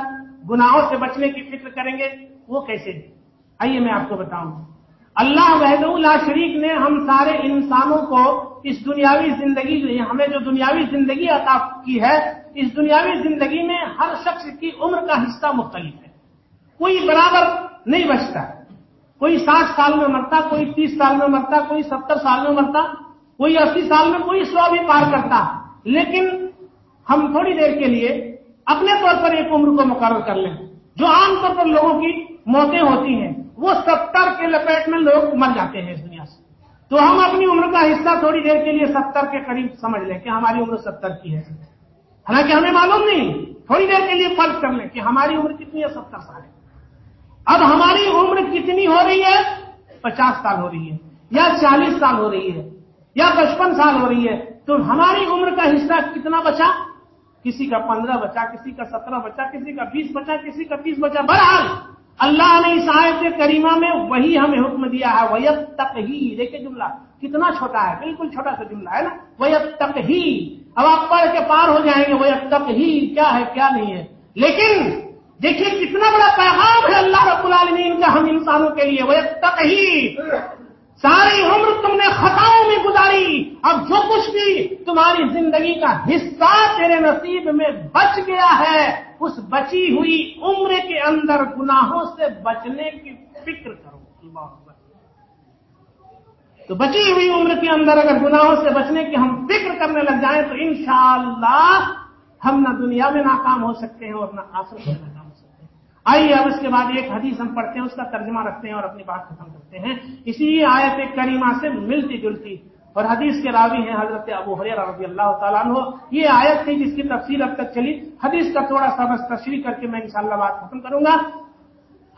گناہوں سے بچنے کی فکر کریں گے۔ وہ کیسے؟ آئیے میں آپ کو بتاؤں۔ اللہ وحد اللہ شریف نے ہم سارے انسانوں کو اس دنیاوی زندگی ہمیں جو دنیاوی زندگی عطا کی ہے، اس دنیاوی زندگی میں ہر شخص کی عمر کا حصہ مختلف ہے۔ کوئی برابر نہیں بچتا۔ کوئی ساٹھ سال میں مرتا، کوئی تیس سال میں مرتا، کوئی ستر سال میں مرتا، کوئی اسی سال میں کوئی سو بھی پار کرتا۔ لیکن ہم تھوڑی دیر کے لیے اپنے طور پر ایک عمر کو مقرر کر لیں۔ جو عام طور پر لوگوں کی موتیں ہوتی ہیں وہ ستر کے لپیٹ میں لوگ مر جاتے ہیں اس دنیا سے۔ تو ہم اپنی عمر کا حصہ تھوڑی دیر کے لیے ستر کے قریب سمجھ لیں کہ ہماری عمر ستر کی ہے۔ حالانکہ ہمیں معلوم نہیں، تھوڑی دیر کے لیے فرض کر لیں کہ ہماری عمر کتنی ہے، ستر سال ہے۔ اب ہماری عمر کتنی ہو رہی ہے؟ پچاس سال ہو رہی ہے، یا چالیس سال ہو رہی ہے، یا پچپن سال ہو رہی ہے۔ تو ہماری عمر کا حصہ کتنا بچا؟ کسی کا پندرہ بچا، کسی کا سترہ بچا، کسی کا بیس بچا، کسی کا تیس بچا۔ بہرحال اللہ نے اس آیت کریمہ میں وہی ہمیں حکم دیا ہے وہ تک ہی دیکھیے جملہ کتنا چھوٹا ہے، بالکل چھوٹا سا جملہ ہے نا؟ وہ تک ہی اب آپ پڑھ کے پار ہو جائیں گے وہ تک ہی کیا ہے، کیا نہیں ہے۔ لیکن دیکھیے کتنا بڑا پیغام ہے اللہ رب العالمین کا ہم انسانوں کے لیے وہ تک ہی ساری عمر تم نے خطاؤں میں گزاری۔ اب جو کچھ بھی تمہاری زندگی کا حصہ تیرے نصیب میں بچ گیا ہے، اس بچی ہوئی عمر کے اندر گناہوں سے بچنے کی فکر کرو۔ تو بچی ہوئی عمر کے اندر اگر گناہوں سے بچنے کی ہم فکر کرنے لگ جائیں تو انشاءاللہ ہم نہ دنیا میں ناکام ہو سکتے ہیں اور نہ آخر میں ناکام ہو سکتے ہیں آئیے اب اس کے بعد ایک حدیث ہم پڑھتے ہیں، اس کا ترجمہ رکھتے ہیں اور اپنی بات ختم کرتے ہیں۔ اسی آیت کریمہ سے ملتی جلتی اور حدیث کے راوی ہیں حضرت ابو حریر رضی اللہ تعالیٰ عنہ۔ یہ آیت تھی جس کی تفصیل اب تک چلی۔ حدیث کا تھوڑا سا بس تشریح کر کے میں انشاءاللہ بات ختم کروں گا۔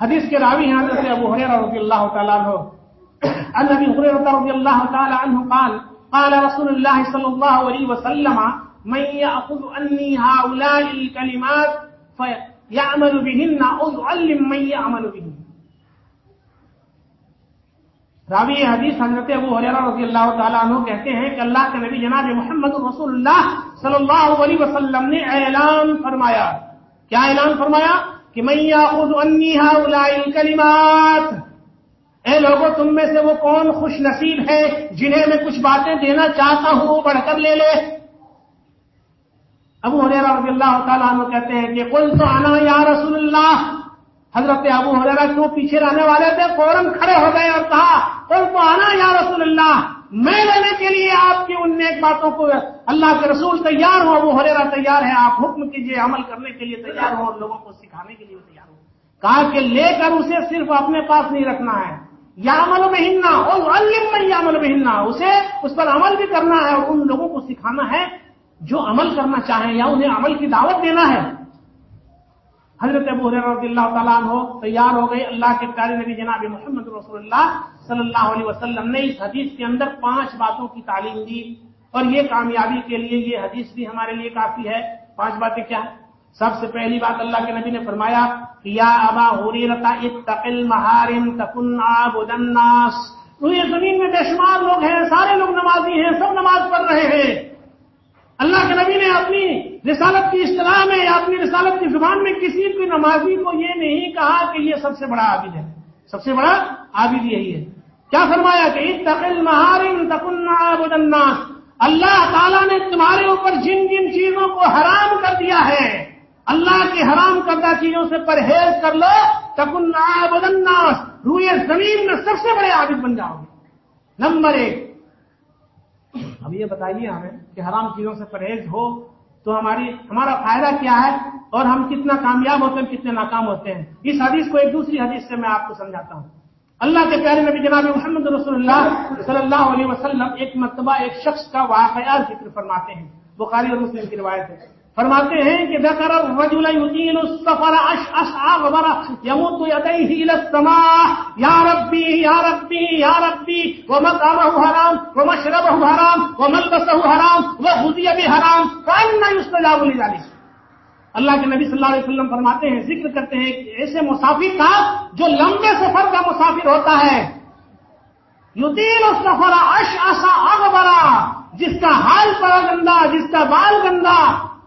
حدیث کے راوی ہیں حضرت ابو حریر رضی اللہ تعالیٰ عنہ۔ النبي هريرة رضي الله تعالى عنه قال قال رسول الله صلى الله عليه وسلم، من يأخذ أني هؤلاء الكلمات فيعمل بهن أعلم من يعمل بهن. راوی حدیث حضرت ابو حریرہ رضی اللہ تعالیٰ عنہ کہتے ہیں کہ اللہ کے نبی جناب محمد رسول اللہ صلی اللہ علیہ وسلم نے اعلان فرمایا. کیا اعلان فرمایا؟ کہ میں یاخذ انی هؤلاء الکلمات. اے لوگوں تم میں سے وہ کون خوش نصیب ہے جنہیں میں کچھ باتیں دینا چاہتا ہوں وہ بڑھ کر لے لے. ابو حریرہ رضی اللہ تعالیٰ عنہ کہتے ہیں کہ قل تو آنا یا رسول اللہ۔ حضرت ابو حریرہ کیوں پیچھے رہنے والے تھے؟ فوراً کھڑے ہو گئے اور کہا قل تو آنا یا رسول اللہ، میں لینے کے لیے آپ کی ان نیک باتوں کو اللہ کے رسول تیار ہو ابو حریرہ تیار ہے آپ حکم کیجیے، عمل کرنے کے لیے تیار ہو اور لوگوں کو سکھانے کے لیے تیار ہو کہا کہ لے کر اسے صرف اپنے پاس نہیں رکھنا ہے۔ یا عمل بہننا اور علم میں یا عمل بہننا، اسے اس پر عمل بھی کرنا ہے اور ان لوگوں کو سکھانا ہے۔ جو عمل کرنا چاہیں یا انہیں عمل کی دعوت دینا ہے۔ حضرت ابو رضی اللہ تعالیٰ عنہ تیار ہو گئے۔ اللہ کے پیارے نبی جناب محمد رسول اللہ صلی اللہ علیہ وسلم نے اس حدیث کے اندر پانچ باتوں کی تعلیم دی۔ اور یہ کامیابی کے لیے یہ حدیث بھی ہمارے لیے کافی ہے۔ پانچ باتیں کیا سب سے پہلی بات اللہ کے نبی نے فرمایا کہ یا ابا حریرتا اتقل محارم تکن عابد الناس۔ تو یہ زمین میں بے شمار لوگ ہیں، سارے لوگ نمازی ہیں، سب نماز پڑھ رہے ہیں۔ اللہ کے نبی نے اپنی رسالت کی اصطلاح میں یا اپنی رسالت کی زبان میں کسی بھی نمازی کو یہ نہیں کہا کہ یہ سب سے بڑا عابد ہے۔ سب سے بڑا عابد یہی ہے۔ کیا فرمایا کہ تکن الناس۔ اللہ تعالیٰ نے تمہارے اوپر جن جن چیزوں کو حرام کر دیا ہے، اللہ کی حرام کردہ چیزوں سے پرہیز کر لو، تکن الناس۔ روئے زمین میں سب سے بڑے عابد بن جاؤ گے۔ نمبر ایک اب یہ بتائیے ہمیں کہ حرام چیزوں سے پرہیز ہو تو ہماری ہمارا فائدہ کیا ہے اور ہم کتنا کامیاب ہوتے ہیں، کتنے ناکام ہوتے ہیں؟ اس حدیث کو ایک دوسری حدیث سے میں آپ کو سمجھاتا ہوں۔ اللہ کے پیارے نبی جناب محمد رسول اللہ صلی اللہ علیہ وسلم ایک مرتبہ ایک شخص کا واقعہ ذکر فرماتے ہیں۔ بخاری اور مسلم کی روایت ہے۔ فرماتے ہیں کہ ذکر الرجل يطيل السفر اشعث اغبر يمد يديه الى السماء. يا ربي يا ربي يا ربي ومطعمه حرام، ومشربه حرام، وملبسه حرام وغذي بحرام فأنا يستجاب لذلك. اللہ کے نبی صلی اللہ علیہ وسلم فرماتے ہیں، ذکر کرتے ہیں کہ ایسے مسافر کا جو لمبے سفر کا مسافر ہوتا ہے. یدیل السفر اشعث اغبر جس کا حال پڑا گندا، جس کا بال گندا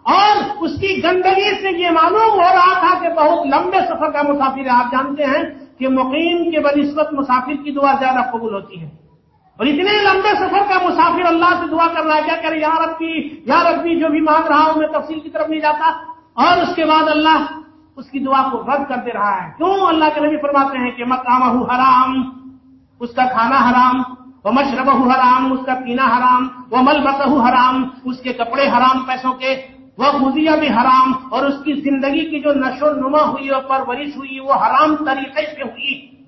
اور اس کی گندگی سے یہ معلوم ہو رہا تھا کہ بہت لمبے سفر کا مسافر ہے۔ آپ جانتے ہیں کہ مقیم کے بنسبت مسافر کی دعا زیادہ قبول ہوتی ہے۔ اور اتنے لمبے سفر کا مسافر اللہ سے دعا کر رہا ہے۔ کیا کرے؟ یا ربی یا ربی جو بھی مانگ رہا ہوں میں تفصیل کی طرف نہیں جاتا۔ اور اس کے بعد اللہ اس کی دعا کو رد کر دے رہا ہے۔ کیوں؟ اللہ کے نبی فرماتے ہیں کہ مکامہ حرام، اس کا کھانا حرام وہ مشربہ حرام، اس کا پینا حرام وہ مل حرام، اس کے کپڑے حرام پیسوں کے۔ وہ خودیاں بھی حرام اور اس کی زندگی کی جو نشو نما ہوئی اور پرورش ہوئی، وہ حرام طریقے سے ہوئی۔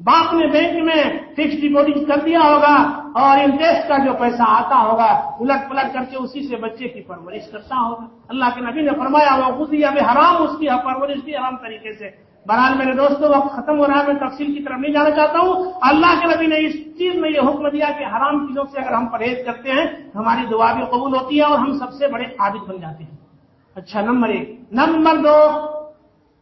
باپ نے بینک میں فکس ڈپوزٹ کر دیا ہوگا اور انٹرسٹ کا جو پیسہ آتا ہوگا، الٹ پلٹ کر کے اسی سے بچے کی پرورش کرتا ہوگا۔ اللہ کے نبی نے فرمایا، وہ خودیاں بھی حرام، اس کی پرورش بھی حرام طریقے سے۔ بہرحال میرے دوستوں وقت ختم ہو رہا ہے، میں تفصیل کی طرف نہیں جانا چاہتا ہوں۔ اللہ کے نبی نے اس چیز میں یہ حکم دیا کہ حرام چیزوں سے اگر ہم پرہیز کرتے ہیں، ہماری دعا بھی قبول ہوتی ہے اور ہم سب سے بڑے عابد بن جاتے ہیں۔ اچھا نمبر ایک۔ نمبر دو،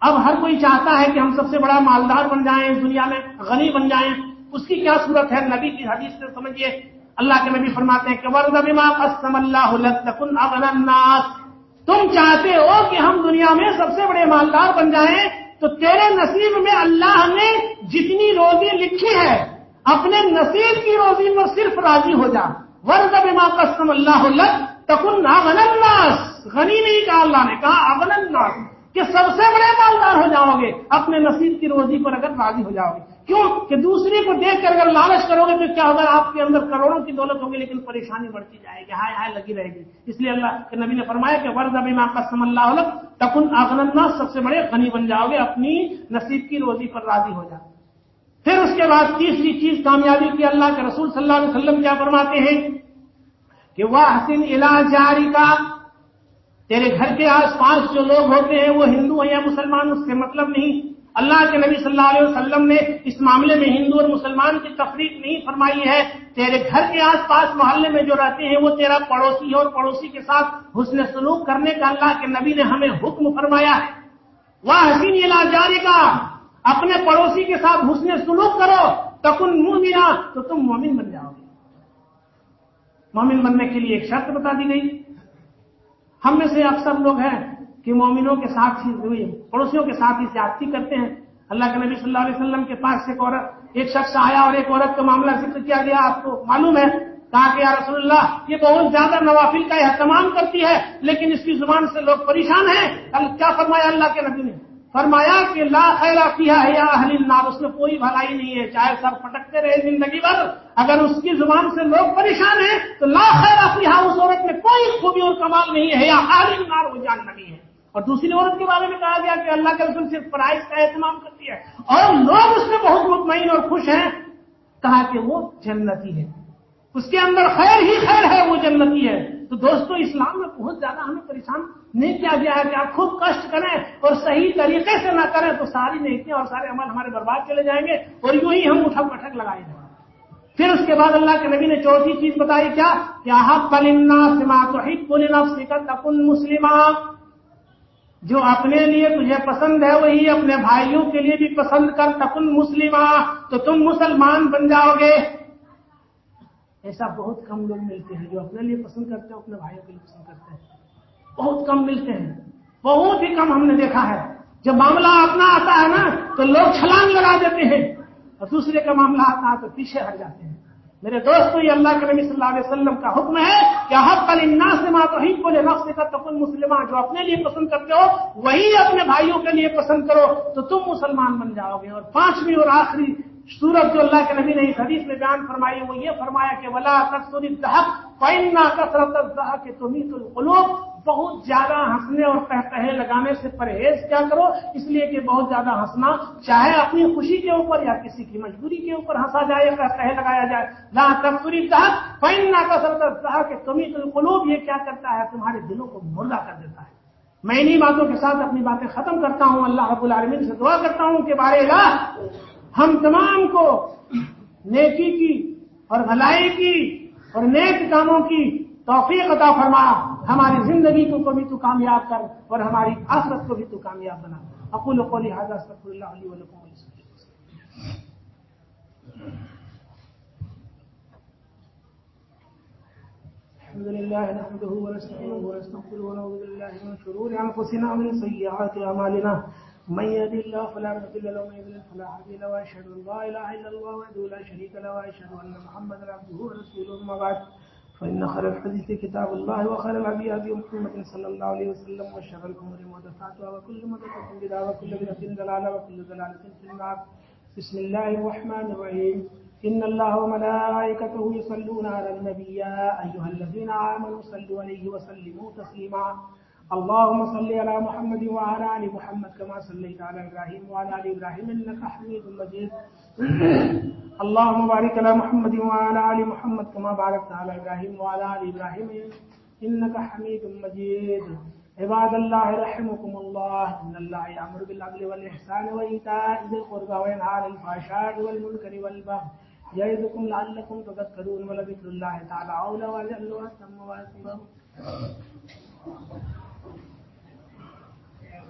اب ہر کوئی چاہتا ہے کہ ہم سب سے بڑا مالدار بن جائیں، اس دنیا میں غنی بن جائیں۔ اس کی کیا صورت ہے؟ نبی کی حدیث سے سمجھیے اللہ کے نبی فرماتے ہیں کہ ورد بما قسم اللہ تم چاہتے ہو کہ ہم دنیا میں سب سے بڑے مالدار بن جائیں تو تیرے نصیب میں اللہ نے جتنی روزی لکھی ہے، اپنے نصیب کی روزی پر صرف راضی ہو جا۔ ورد بما قسم اللہ تکن اغنى الناس۔ غنی نہیں کہا اللہ نے، کہا اغنى الناس کہ سب سے بڑے مالدار ہو جاؤ گے۔ اپنے نصیب کی روزی پر اگر راضی ہو جاؤ گے۔ کیوں کہ دوسرے کو دیکھ کر اگر لالچ کرو گے تو کیا ہوگا؟ آپ کے اندر کروڑوں کی دولت ہوگی لیکن پریشانی بڑھتی جائے گی۔ ہائے ہائے، لگی رہے گی۔ اس لیے اللہ کے نبی نے فرمایا کہ ورد ابھی ماں قسم اللہ علیہ تکن آگنندہ سب سے بڑے غنی بن جاؤ گے، اپنی نصیب کی روزی پر راضی ہو جاؤ۔ پھر اس کے بعد تیسری چیز کامیابی کی اللہ کے رسول صلی اللہ علیہ وسلم کیا فرماتے ہیں؟ کہ وہ حسین علاج جاری کا تیرے گھر کے آس پاس جو لوگ ہوتے ہیں وہ ہندو ہیں یا مسلمان، اس سے مطلب نہیں۔ اللہ کے نبی صلی اللہ علیہ وسلم نے اس معاملے میں ہندو اور مسلمان کی تفریق نہیں فرمائی ہے۔ تیرے گھر کے آس پاس محلے میں جو رہتے ہیں، وہ تیرا پڑوسی ہے اور پڑوسی کے ساتھ حسن سلوک کرنے کا اللہ کے نبی نے ہمیں حکم فرمایا ہے۔ وہ حسین علاج جاری کا، اپنے پڑوسی کے ساتھ حسن سلوک کرو۔ تکن منہ تو تم مومن بن جاؤ گے۔ مومن بننے کے لیے ایک شرط بتا دی گئی۔ ہم میں سے اکثر لوگ ہیں کہ مومنوں کے ساتھ پڑوسیوں کے ساتھ ہی زیادتی کرتے ہیں۔ اللہ کے نبی صلی اللہ علیہ وسلم کے پاس ایک عورت، ایک شخص آیا اور ایک عورت کا معاملہ ذکر کیا گیا۔ آپ کو معلوم ہے، کہا کہ یا رسول اللہ، یہ بہت زیادہ نوافل کا اہتمام کرتی ہے، لیکن اس کی زبان سے لوگ پریشان ہیں۔ کیا فرمایا اللہ کے نبی نے؟ فرمایا کہ لا خیر کیا ہے، یا اہل النار، اس میں کوئی بھلائی نہیں ہے۔ چاہے سر پٹکتے رہے زندگی بھر، اگر اس کی زبان سے لوگ پریشان ہیں، تو لا خیر کیا اس عورت میں کوئی خوبی اور کمال نہیں ہے، یا اہل النار، وہ جان نہیں ہے۔ اور دوسری عورت کے بارے میں کہا گیا کہ اللہ کے رسول صرف پرائز کا اہتمام کرتی ہے اور لوگ اس میں بہت مطمئن اور خوش ہیں۔ کہا کہ وہ جنتی ہے۔ اس کے اندر خیر ہی خیر ہے، وہ جنتی ہے۔ تو دوستو، اسلام میں بہت زیادہ ہمیں پریشان نہیں کیا گیا ہے کہ آپ خود کشٹ کریں اور صحیح طریقے سے نہ کریں تو ساری نیتیں اور سارے عمل ہمارے برباد چلے جائیں گے اور یوں ہی ہم اٹھک پٹک لگائے جائیں۔ پھر اس کے بعد اللہ کے نبی نے چوتھی چیز بتائی کیا کیا حق پلنا سما تو تکن مسلمہ۔ جو اپنے لیے تجھے پسند ہے وہی اپنے بھائیوں کے لیے بھی پسند کر، تکن مسلمہ، تو تم مسلمان بن جاؤ گے ایسا بہت کم لوگ ملتے ہیں جو اپنے لیے پسند کرتے ہیں، اپنے بھائیوں کے لیے پسند کرتے ہیں۔ بہت کم ملتے ہیں۔ بہت ہی کم ہم نے دیکھا ہے۔ جب معاملہ اپنا آتا ہے نا، تو لوگ چھلانگ لگا دیتے ہیں۔ اور دوسرے کا معاملہ آتا ہے تو پیچھے ہٹ جاتے ہیں۔ میرے دوستو، یہ اللہ کے نبی صلی اللہ علیہ وسلم کا حکم ہے کہ حق کل سے ماں تو ہی کو نفس کا تکن مسلمان جو اپنے لیے پسند کرتے ہو، وہی اپنے بھائیوں کے لیے پسند کرو، تو تم مسلمان بن جاؤ گے۔ اور پانچویں اور آخری سورت جو اللہ کے نبی نے اس حدیث میں بیان فرمائی وہ یہ فرمایا کہ ولا تقصر الذهب فإن كثرة الذهب تميت القلوب۔ بہت زیادہ ہنسنے اور کہے لگانے سے پرہیز کیا کرو؟ اس لیے کہ بہت زیادہ ہنسنا چاہے اپنی خوشی کے اوپر یا کسی کی مجبوری کے اوپر ہنسا جائے یا کہے لگایا جائے۔ لا تقصر الذهب فإن كثرة الذهب تميت القلوب۔ یہ کیا کرتا ہے؟ تمہارے دلوں کو مردہ کر دیتا ہے۔ میں انہی باتوں کے ساتھ اپنی باتیں ختم کرتا ہوں۔ اللہ رب العالمین سے دعا کرتا ہوں کہ بارے اللہ ہم تمام کو نیکی کی اور بھلائی کی اور نیک کاموں کی توفیق عطا فرما۔ ہماری زندگی کو کبھی تو کامیاب کر اور ہماری آخرت کو بھی تو کامیاب بنا۔ اقول قولی حاضر استغفر اللہ علیہ ولکم الحمد لله نحمده ونستعينه ونستغفره ونعوذ بالله من شرور انفسنا ومن سيئات اعمالنا۔ من يهد الله فلا مضل له ومن يضلل فلا هادي له، واشهد ان لا اله الا الله وحده لا شريك له، واشهد ان محمدا عبده ورسوله اما بعد۔ فإن خير الحديث كتاب الله، وخير الهدي هدي محمد صلى الله عليه وسلم، وشر الأمور محدثاتها، وكل محدثة بدعة، وكل بدعة ضلالة، وكل ضلالة في النار. بسم الله الرحمن الرحيم. إن الله وملائكته يصلون على النبي، يا أيها الذين آمنوا صلوا عليه وسلموا تسليما. اللهم صل على محمد وعلى ال محمد كما صليت على ابراهيم وعلى ال ابراهيم انك حميد مجيد. اللهم بارك على محمد وعلى ال محمد كما باركت على ابراهيم وعلى ال ابراهيم انك حميد مجيد. عباد الله رحمكم الله. إن الله يأمر بالعدل والإحسان وإيتاء ذي القربى وينهى عن الفحشاء والمنكر والبغي. يعظكم لعلكم تذكرون ولذكر الله تعالى أولى وأجل وأتم وأكبر